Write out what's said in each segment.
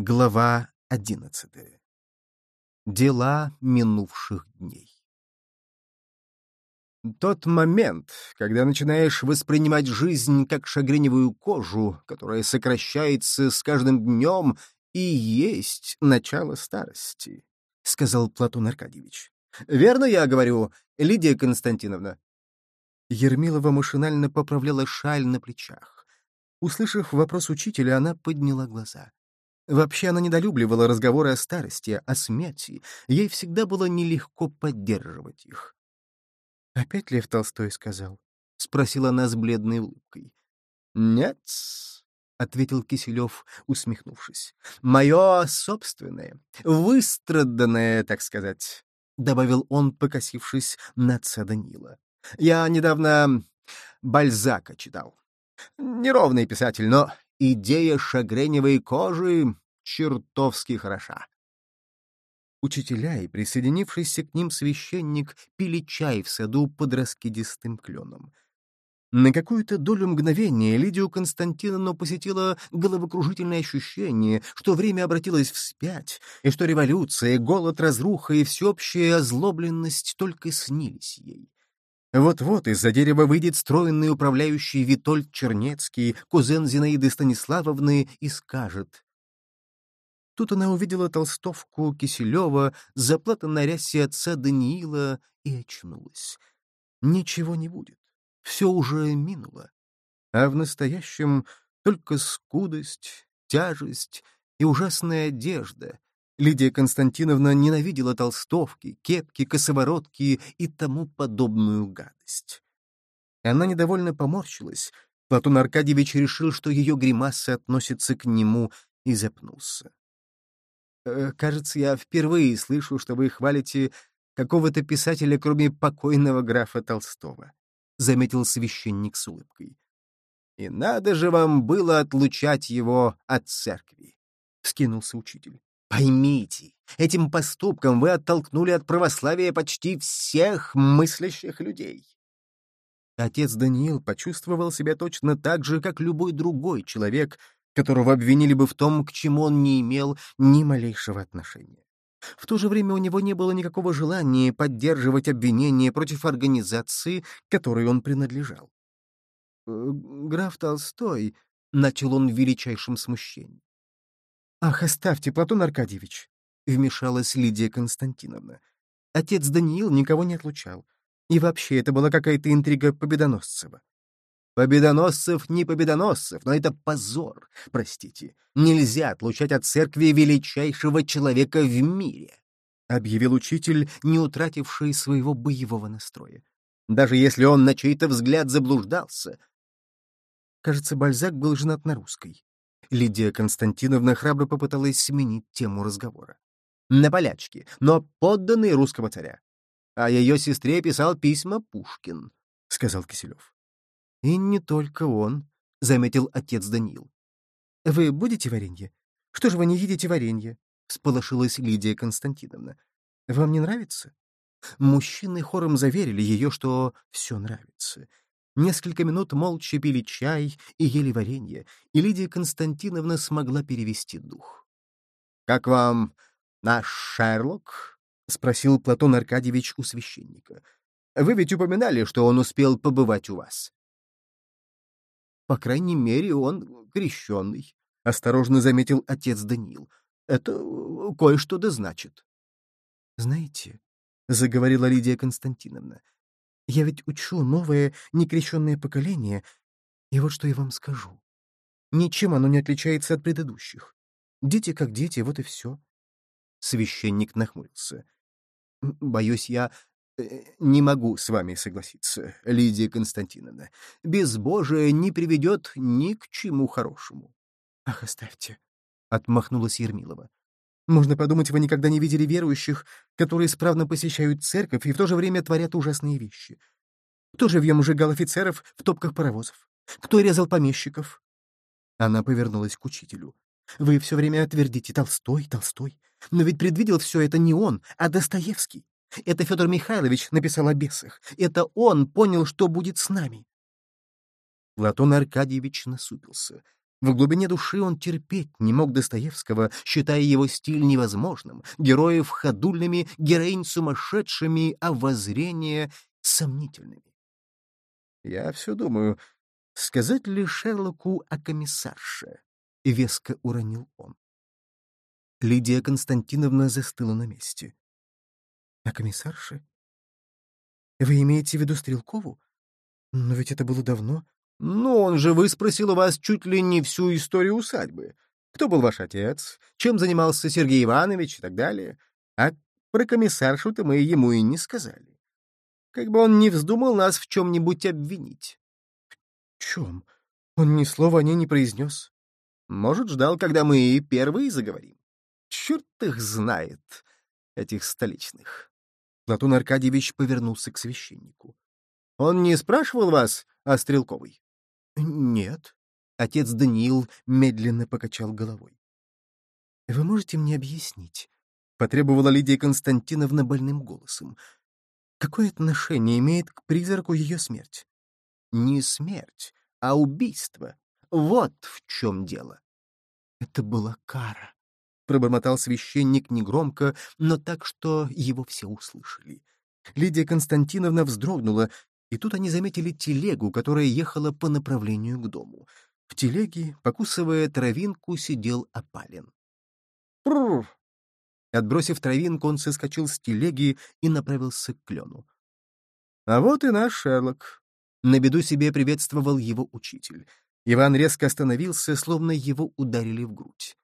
Глава одиннадцатая. Дела минувших дней. Тот момент, когда начинаешь воспринимать жизнь как шагреневую кожу, которая сокращается с каждым днем, и есть начало старости, — сказал Платон Аркадьевич. — Верно я говорю, Лидия Константиновна? Ермилова машинально поправляла шаль на плечах. Услышав вопрос учителя, она подняла глаза. Вообще она недолюбливала разговоры о старости, о смерти. Ей всегда было нелегко поддерживать их. «Опять Лев Толстой сказал?» — спросила она с бледной улыбкой. «Нет», — ответил Киселев, усмехнувшись. «Мое собственное, выстраданное, так сказать», — добавил он, покосившись на отца Данила. «Я недавно Бальзака читал. Неровный писатель, но идея шагреневой кожи чертовски хороша. Учителя и присоединившийся к ним священник пили чай в саду под раскидистым кленом. На какую-то долю мгновения Лидию Константиновну посетило головокружительное ощущение, что время обратилось вспять, и что революция, голод, разруха и всеобщая озлобленность только снились ей. Вот-вот из-за дерева выйдет стройный управляющий Витольд Чернецкий, кузен Зинаиды Станиславовны, и скажет. Тут она увидела толстовку Киселева, заплатанной рясе отца Даниила, и очнулась. Ничего не будет. Все уже минуло. А в настоящем только скудость, тяжесть и ужасная одежда, Лидия Константиновна ненавидела толстовки, кепки, косоворотки и тому подобную гадость. Она недовольно поморщилась. Платон Аркадьевич решил, что ее гримаса относится к нему, и запнулся. «Э, «Кажется, я впервые слышу, что вы хвалите какого-то писателя, кроме покойного графа Толстого», — заметил священник с улыбкой. «И надо же вам было отлучать его от церкви», — скинулся учитель. Поймите, этим поступком вы оттолкнули от православия почти всех мыслящих людей. Отец Даниил почувствовал себя точно так же, как любой другой человек, которого обвинили бы в том, к чему он не имел ни малейшего отношения. В то же время у него не было никакого желания поддерживать обвинения против организации, которой он принадлежал. «Э, «Граф Толстой», — начал он в величайшем смущении, «Ах, оставьте, Платон Аркадьевич!» — вмешалась Лидия Константиновна. Отец Даниил никого не отлучал. И вообще, это была какая-то интрига Победоносцева. Победоносцев не победоносцев, но это позор, простите. Нельзя отлучать от церкви величайшего человека в мире, — объявил учитель, не утративший своего боевого настроя. Даже если он на чей-то взгляд заблуждался. Кажется, Бальзак был женат на русской. Лидия Константиновна храбро попыталась сменить тему разговора. На полячке, но подданный русского царя. А ее сестре писал письма Пушкин, — сказал Киселев. И не только он, — заметил отец Даниил. Вы будете варенье? Что же вы не едите варенье? — сполошилась Лидия Константиновна. Вам не нравится? Мужчины хором заверили ее, что все нравится. Несколько минут молча пили чай и ели варенье, и Лидия Константиновна смогла перевести дух. — Как вам наш Шерлок? — спросил Платон Аркадьевич у священника. — Вы ведь упоминали, что он успел побывать у вас. — По крайней мере, он крещенный, — осторожно заметил отец Даниил. — Это кое-что да значит. — Знаете, — заговорила Лидия Константиновна, — я ведь учу новое некрещенное поколение, и вот что я вам скажу. Ничем оно не отличается от предыдущих. Дети как дети, вот и все. Священник нахмурился. Боюсь, я э, не могу с вами согласиться, Лидия Константиновна. Безбожие не приведет ни к чему хорошему. Ах, оставьте, — отмахнулась Ермилова. Можно подумать, вы никогда не видели верующих, которые исправно посещают церковь и в то же время творят ужасные вещи. Кто живьем ужигал офицеров в топках паровозов? Кто резал помещиков?» Она повернулась к учителю. «Вы все время твердите «Толстой, Толстой». Но ведь предвидел все это не он, а Достоевский. Это Федор Михайлович написал о бесах. Это он понял, что будет с нами. Платон Аркадьевич насупился. В глубине души он терпеть не мог Достоевского, считая его стиль невозможным, героев ходульными, героинь сумасшедшими, а воззрения сомнительными. Я все думаю, сказать ли Шерлоку о комиссарше? — веско уронил он. Лидия Константиновна застыла на месте. — О комиссарше? Вы имеете в виду Стрелкову? Но ведь это было давно. Ну, он же выспросил у вас чуть ли не всю историю усадьбы. Кто был ваш отец, чем занимался Сергей Иванович и так далее. А про комиссаршу-то мы ему и не сказали. Как бы он не вздумал нас в чем-нибудь обвинить. — В чем? Он ни слова о ней не произнес. Может, ждал, когда мы первые заговорим. Черт их знает, этих столичных. Платон Аркадьевич повернулся к священнику. — Он не спрашивал вас о Стрелковой? — Нет. Отец Даниил медленно покачал головой. — Вы можете мне объяснить? — потребовала Лидия Константиновна больным голосом. — Какое отношение имеет к призраку ее смерть? — Не смерть, а убийство. Вот в чем дело. Это была кара. Пробормотал священник негромко, но так, что его все услышали. Лидия Константиновна вздрогнула, и тут они заметили телегу, которая ехала по направлению к дому. В телеге, покусывая травинку, сидел опален. «Прррр!» Отбросив травинку, он соскочил с телеги и направился к клену. «А вот и наш Шерлок!» На беду себе приветствовал его учитель. Иван резко остановился, словно его ударили в грудь.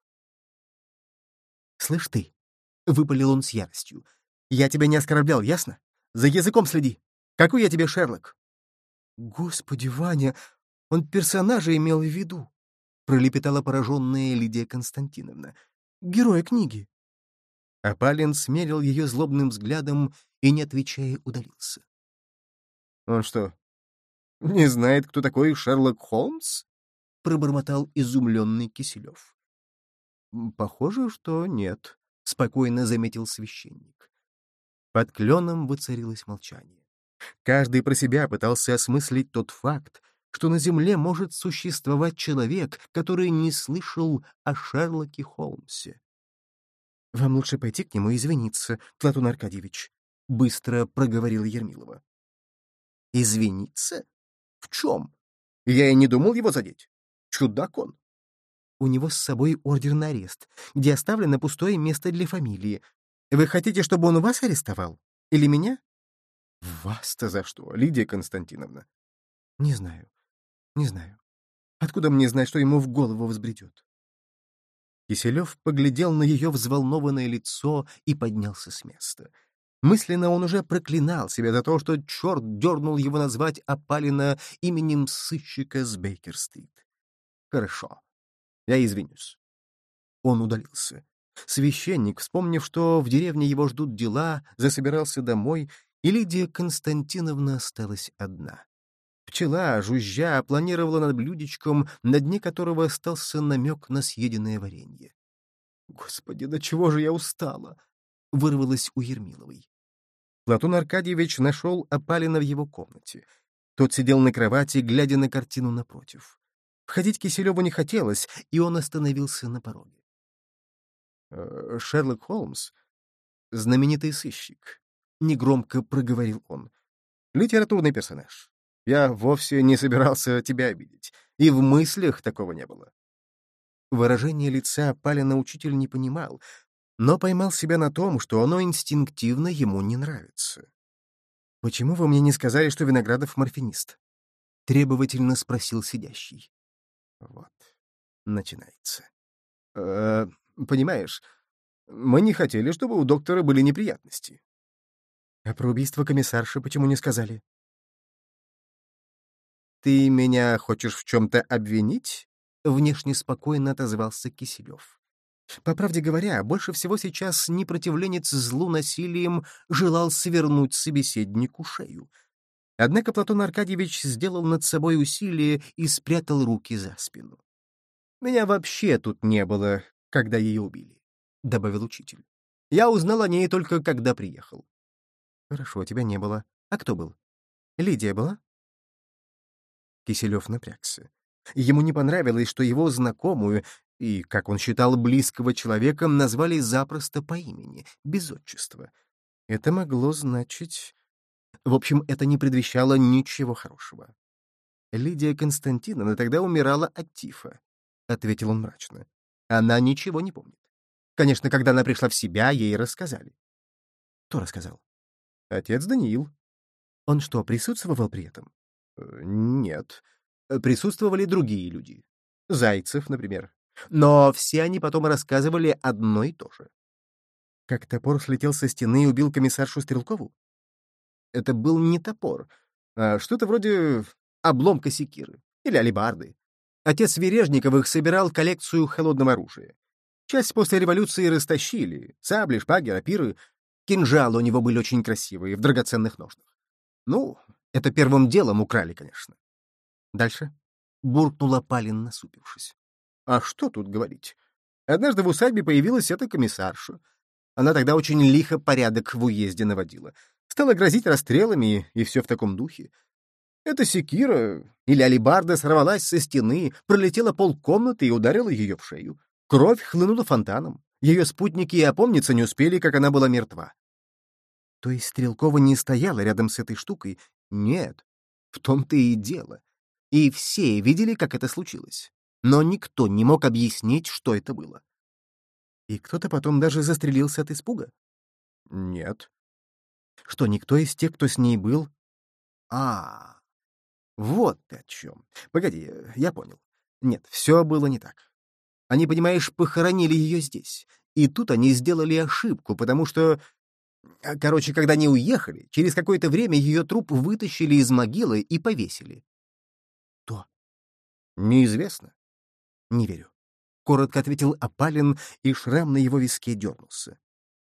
«Слышь ты», — выпалил он с яростью, — «я тебя не оскорблял, ясно? За языком следи. Какой я тебе Шерлок?» «Господи, Ваня, он персонажа имел в виду», — пролепетала пораженная Лидия Константиновна. «Героя книги». Апалин смерил ее злобным взглядом и, не отвечая, удалился. «Он что, не знает, кто такой Шерлок Холмс?» — пробормотал изумленный Киселев. «Похоже, что нет», — спокойно заметил священник. Под кленом воцарилось молчание. Каждый про себя пытался осмыслить тот факт, что на Земле может существовать человек, который не слышал о Шерлоке Холмсе. «Вам лучше пойти к нему и извиниться, Платон Аркадьевич», — быстро проговорила Ермилова. «Извиниться?» В чем? Я и не думал его задеть. Чудак он. У него с собой ордер на арест, где оставлено пустое место для фамилии. Вы хотите, чтобы он вас арестовал? Или меня? Вас-то за что, Лидия Константиновна? Не знаю. Не знаю. Откуда мне знать, что ему в голову взбредет? Киселев поглядел на ее взволнованное лицо и поднялся с места. Мысленно он уже проклинал себя за то, что черт дернул его назвать опалина именем сыщика с Бейкер-стрит. Хорошо, я извинюсь. Он удалился. Священник, вспомнив, что в деревне его ждут дела, засобирался домой, и Лидия Константиновна осталась одна. Пчела, жужжа, планировала над блюдечком, на дне которого остался намек на съеденное варенье. «Господи, до чего же я устала!» — вырвалась у Ермиловой. Платон Аркадьевич нашел опалина в его комнате. Тот сидел на кровати, глядя на картину напротив. Входить Киселеву не хотелось, и он остановился на пороге. «Э, «Шерлок Холмс — знаменитый сыщик», — негромко проговорил он. «Литературный персонаж. Я вовсе не собирался тебя обидеть, и в мыслях такого не было». Выражение лица Палина учитель не понимал, но поймал себя на том, что оно инстинктивно ему не нравится. «Почему вы мне не сказали, что Виноградов морфинист?» — требовательно спросил сидящий. Вот, начинается. «Э, «Понимаешь, мы не хотели, чтобы у доктора были неприятности». «А про убийство комиссарши почему не сказали?» «Ты меня хочешь в чем-то обвинить?» — внешне спокойно отозвался Киселев. По правде говоря, больше всего сейчас непротивленец злу насилием желал свернуть собеседнику шею. Однако Платон Аркадьевич сделал над собой усилие и спрятал руки за спину. «Меня вообще тут не было, когда ее убили», — добавил учитель. «Я узнал о ней только когда приехал». «Хорошо, тебя не было. А кто был? Лидия была?» Киселев напрягся. Ему не понравилось, что его знакомую и, как он считал, близкого человека назвали запросто по имени, без отчества. Это могло значить... В общем, это не предвещало ничего хорошего. Лидия Константиновна тогда умирала от тифа, — ответил он мрачно. Она ничего не помнит. Конечно, когда она пришла в себя, ей рассказали. Кто рассказал? Отец Даниил. Он что, присутствовал при этом? Э, нет. Присутствовали другие люди. Зайцев, например. Но все они потом рассказывали одно и то же. Как топор слетел со стены и убил комиссаршу Стрелкову? Это был не топор, а что-то вроде обломка секиры или алибарды. Отец Вережниковых собирал коллекцию холодного оружия. Часть после революции растащили. Сабли, шпаги, рапиры. Кинжалы у него были очень красивые, в драгоценных ножнах. Ну, это первым делом украли, конечно. Дальше буркнула Палин, насупившись. А что тут говорить? Однажды в усадьбе появилась эта комиссарша. Она тогда очень лихо порядок в уезде наводила. Стала грозить расстрелами, и все в таком духе. Эта секира или алибарда сорвалась со стены, пролетела полкомнаты и ударила ее в шею. Кровь хлынула фонтаном. Ее спутники и опомниться не успели, как она была мертва. То есть Стрелкова не стояла рядом с этой штукой? Нет. В том-то и дело. И все видели, как это случилось. Но никто не мог объяснить, что это было. И кто-то потом даже застрелился от испуга? Нет. Что, никто из тех, кто с ней был? А, вот ты о чем. Погоди, я понял. Нет, все было не так. Они, понимаешь, похоронили ее здесь. И тут они сделали ошибку, потому что... А, короче, когда они уехали, через какое-то время ее труп вытащили из могилы и повесили. То? Неизвестно. Не верю. Коротко ответил Апалин, и шрам на его виске дернулся.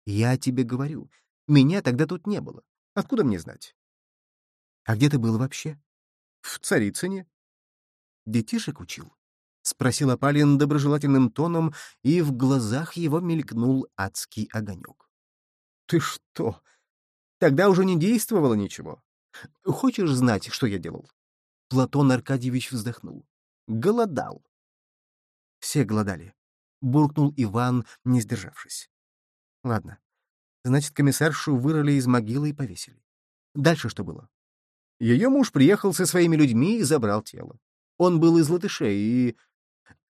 Я тебе говорю, меня тогда тут не было. Откуда мне знать? А где ты был вообще? В Царицыне. Детишек учил? — спросил Апалин доброжелательным тоном, и в глазах его мелькнул адский огонек. — Ты что? Тогда уже не действовало ничего. Хочешь знать, что я делал? Платон Аркадьевич вздохнул. Голодал. Все голодали. Буркнул Иван, не сдержавшись. Ладно. Значит, комиссаршу вырыли из могилы и повесили. Дальше что было? Ее муж приехал со своими людьми и забрал тело. Он был из латышей, и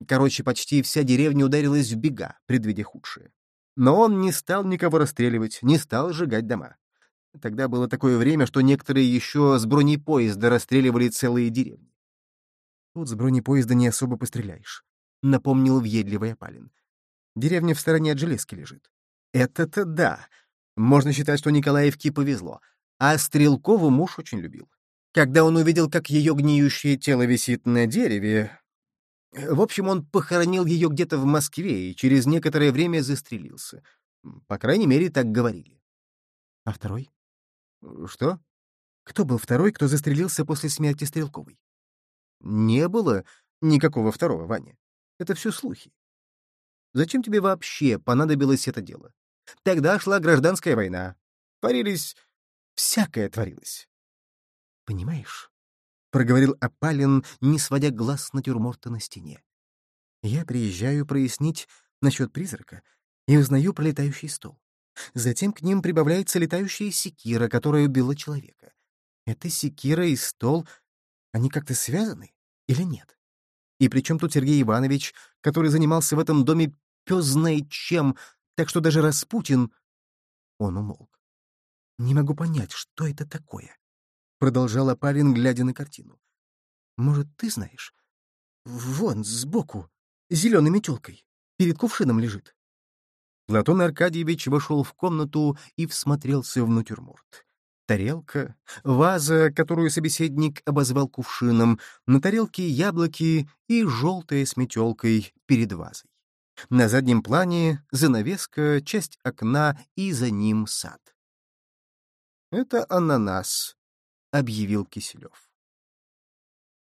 Короче, почти вся деревня ударилась в бега, предвидя худшее. Но он не стал никого расстреливать, не стал сжигать дома. Тогда было такое время, что некоторые еще с бронепоезда расстреливали целые деревни. Тут с бронепоезда не особо постреляешь, — напомнил въедливый опалин. Деревня в стороне от железки лежит. Это-то да. Можно считать, что Николаевке повезло. А Стрелкову муж очень любил. Когда он увидел, как ее гниющее тело висит на дереве, в общем, он похоронил ее где-то в Москве и через некоторое время застрелился. По крайней мере, так говорили. А второй? Что? Кто был второй, кто застрелился после смерти Стрелковой? Не было никакого второго, Ваня. Это все слухи. Зачем тебе вообще понадобилось это дело? Тогда шла гражданская война. Творились... Всякое творилось. Понимаешь? — проговорил Апалин, не сводя глаз с натюрморта на стене. «Я приезжаю прояснить насчет призрака и узнаю про летающий стол. Затем к ним прибавляется летающая секира, которая убила человека. Эта секира и стол, они как-то связаны или нет? И при чем тут Сергей Иванович, который занимался в этом доме знает чем, так что даже Распутин...» Он умолк. «Не могу понять, что это такое. — продолжал Апалин, глядя на картину. «Может, ты знаешь? Вон, сбоку, зеленой метелкой, перед кувшином лежит». Платон Аркадьевич вошел в комнату и всмотрелся в натюрморт. Тарелка, ваза, которую собеседник обозвал кувшином, на тарелке яблоки и желтая с метелкой перед вазой. На заднем плане занавеска, часть окна и за ним сад. «Это ананас», — объявил Киселев.